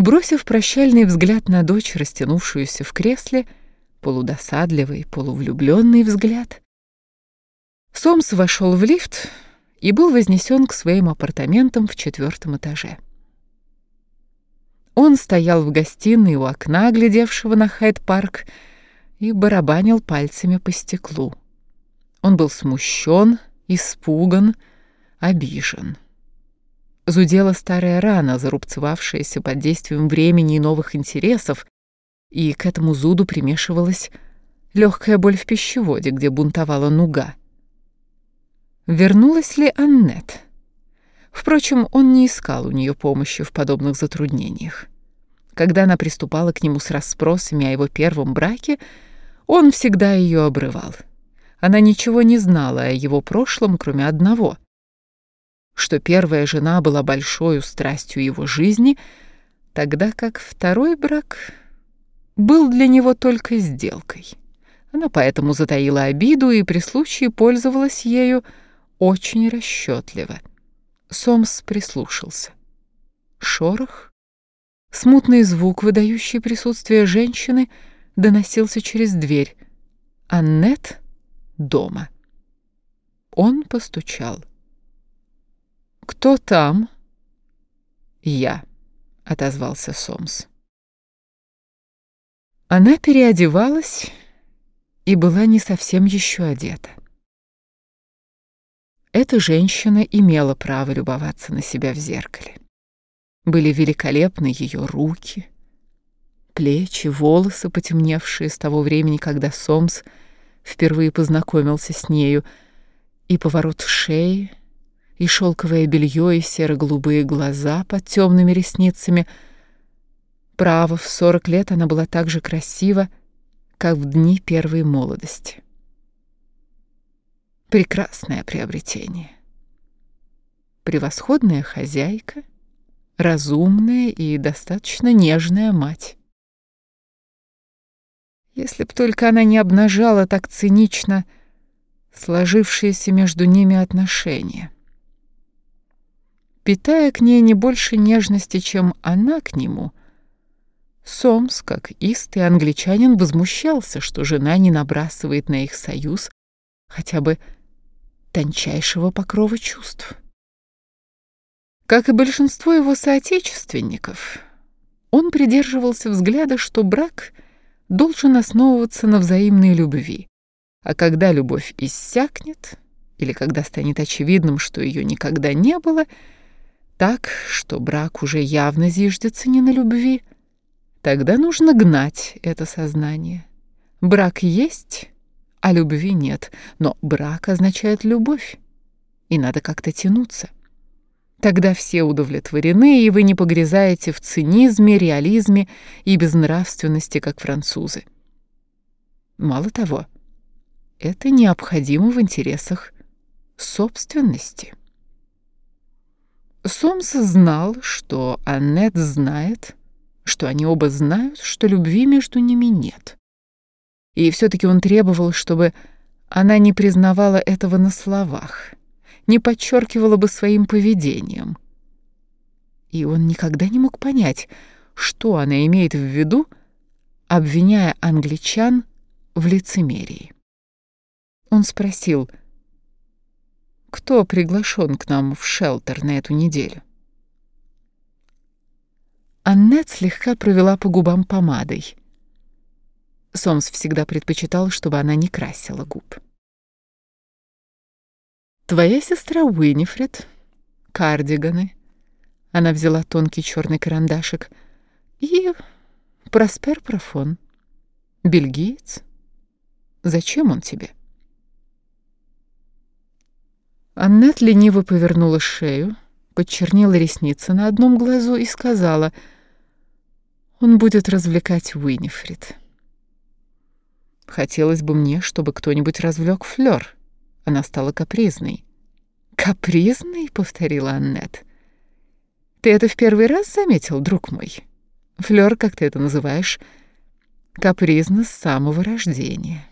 Бросив прощальный взгляд на дочь, растянувшуюся в кресле, полудосадливый, полувлюбленный взгляд, Сомс вошел в лифт и был вознесен к своим апартаментам в четвертом этаже. Он стоял в гостиной у окна, глядевшего на Хайд-парк, и барабанил пальцами по стеклу. Он был смущен, испуган, обижен. Зудела старая рана, зарубцевавшаяся под действием времени и новых интересов, и к этому зуду примешивалась легкая боль в пищеводе, где бунтовала нуга. Вернулась ли Аннет? Впрочем, он не искал у нее помощи в подобных затруднениях. Когда она приступала к нему с расспросами о его первом браке, он всегда ее обрывал. Она ничего не знала о его прошлом, кроме одного — что первая жена была большой страстью его жизни, тогда как второй брак был для него только сделкой. Она поэтому затаила обиду и при случае пользовалась ею очень расчетливо. Сомс прислушался. Шорох, смутный звук, выдающий присутствие женщины, доносился через дверь. Аннет дома. Он постучал. «Кто там?» «Я», — отозвался Сомс. Она переодевалась и была не совсем еще одета. Эта женщина имела право любоваться на себя в зеркале. Были великолепны ее руки, плечи, волосы, потемневшие с того времени, когда Сомс впервые познакомился с нею, и поворот шеи, и шелковое белье, и серо-голубые глаза под темными ресницами. Право, в сорок лет она была так же красива, как в дни первой молодости. Прекрасное приобретение. Превосходная хозяйка, разумная и достаточно нежная мать. Если б только она не обнажала так цинично сложившиеся между ними отношения питая к ней не больше нежности, чем она к нему. Сомс, как истый англичанин, возмущался, что жена не набрасывает на их союз хотя бы тончайшего покрова чувств. Как и большинство его соотечественников, он придерживался взгляда, что брак должен основываться на взаимной любви, а когда любовь иссякнет, или когда станет очевидным, что ее никогда не было — так, что брак уже явно зиждется не на любви, тогда нужно гнать это сознание. Брак есть, а любви нет, но брак означает любовь, и надо как-то тянуться. Тогда все удовлетворены, и вы не погрязаете в цинизме, реализме и безнравственности, как французы. Мало того, это необходимо в интересах собственности. Сомс знал, что Аннет знает, что они оба знают, что любви между ними нет. И все-таки он требовал, чтобы она не признавала этого на словах, не подчеркивала бы своим поведением. И он никогда не мог понять, что она имеет в виду, обвиняя англичан в лицемерии. Он спросил — кто приглашен к нам в шелтер на эту неделю? Аннет слегка провела по губам помадой. Сомс всегда предпочитал, чтобы она не красила губ. «Твоя сестра Уинифред, кардиганы». Она взяла тонкий черный карандашик. «И Проспер Профон, бельгиец. Зачем он тебе?» Аннет лениво повернула шею, подчернила ресницы на одном глазу и сказала, «Он будет развлекать Уинифрид». «Хотелось бы мне, чтобы кто-нибудь развлек Флёр». Она стала капризной. «Капризной?» — повторила Аннет. «Ты это в первый раз заметил, друг мой? Флёр, как ты это называешь, капризна с самого рождения».